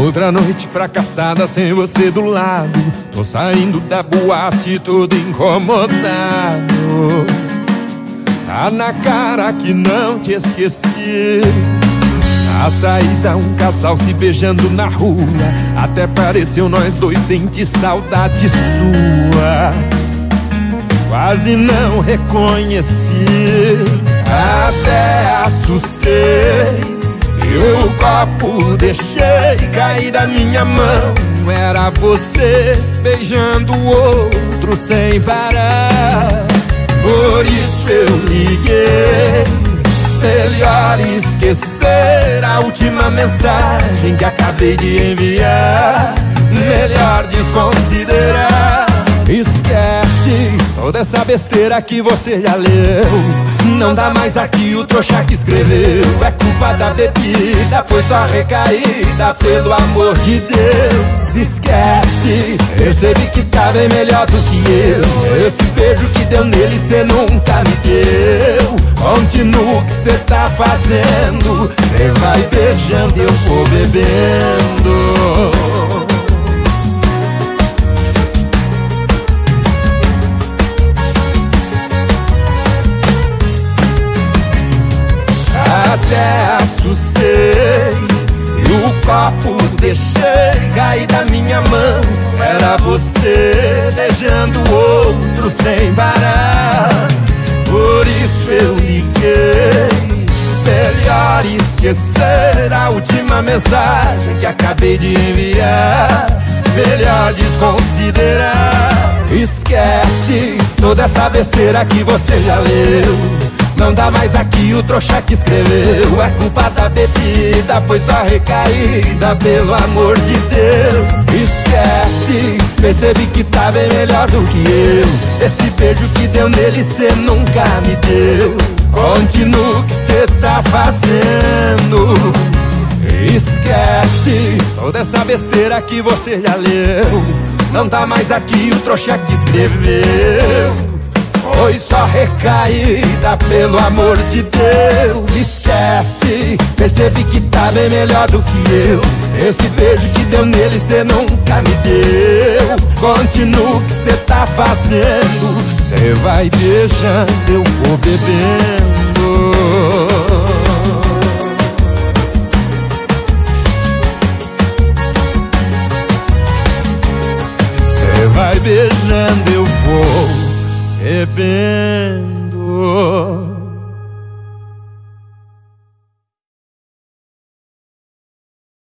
Outra noite fracassada sem você do lado. Tô saindo da boate todo incomodado. Tá na cara que não te esqueci. Na saída, um casal se beijando na rua. Até pareceu nós dois sentir saudade sua. Quase não reconheci, até assustei. E o copo cair da minha mão. Era você beijando o outro sem parar. Por isso eu liguei. Melhor esquecer a última mensagem que acabei de enviar. Melhor desconsiderar. Toda essa besteira que você já leu. Não dá mais aqui o trouxa que escreveu. É culpa da bebida, foi só recaída, pelo amor de Deus. Esquece, percebi que tá bem melhor do que eu. Esse beijo que deu nele, cê nunca me deu. Continua o que cê tá fazendo. Cê vai beijando e eu vou bebendo. Até assustei. E o copo deixei cair da minha mão Era você beijando outro sem parar. Por isso eu liguei Melhor esquecer a última mensagem que acabei de enviar. Melhor desconsiderar. Esquece toda essa besteira que você já leu não dá mais aqui o trouxa que escreveu. É culpa da bebida, foi só recaída, pelo amor de Deus. Esquece, percebi que tá bem melhor do que eu. Esse beijo que deu nele, cê nunca me deu. Continua o que cê tá fazendo. Esquece toda essa besteira que você já leu. Não tá mais aqui o trouxa que escreveu. Foi só recaída, pelo amor de Deus Esquece, percebi que tá bem melhor do que eu. Esse beijo que deu nele cê nunca me deu. Continua o que cê tá fazendo. Cê vai beijando, eu vou bebendo. Cê vai beijando, eu bebendo.